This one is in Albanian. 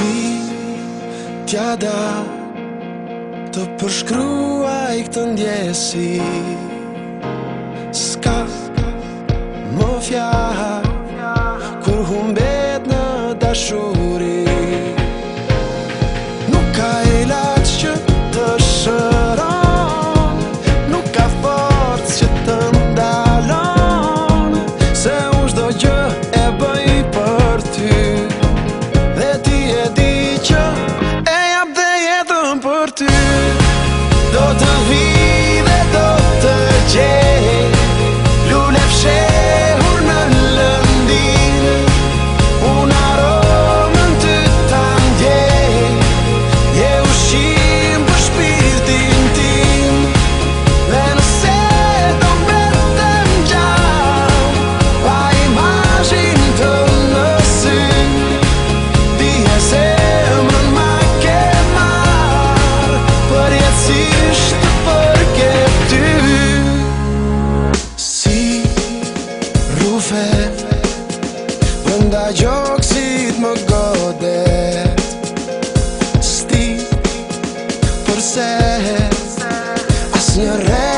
si t'ja da Të përshkruaj këtë ndjesit nga gjoksit më godet Sti përse As një rejt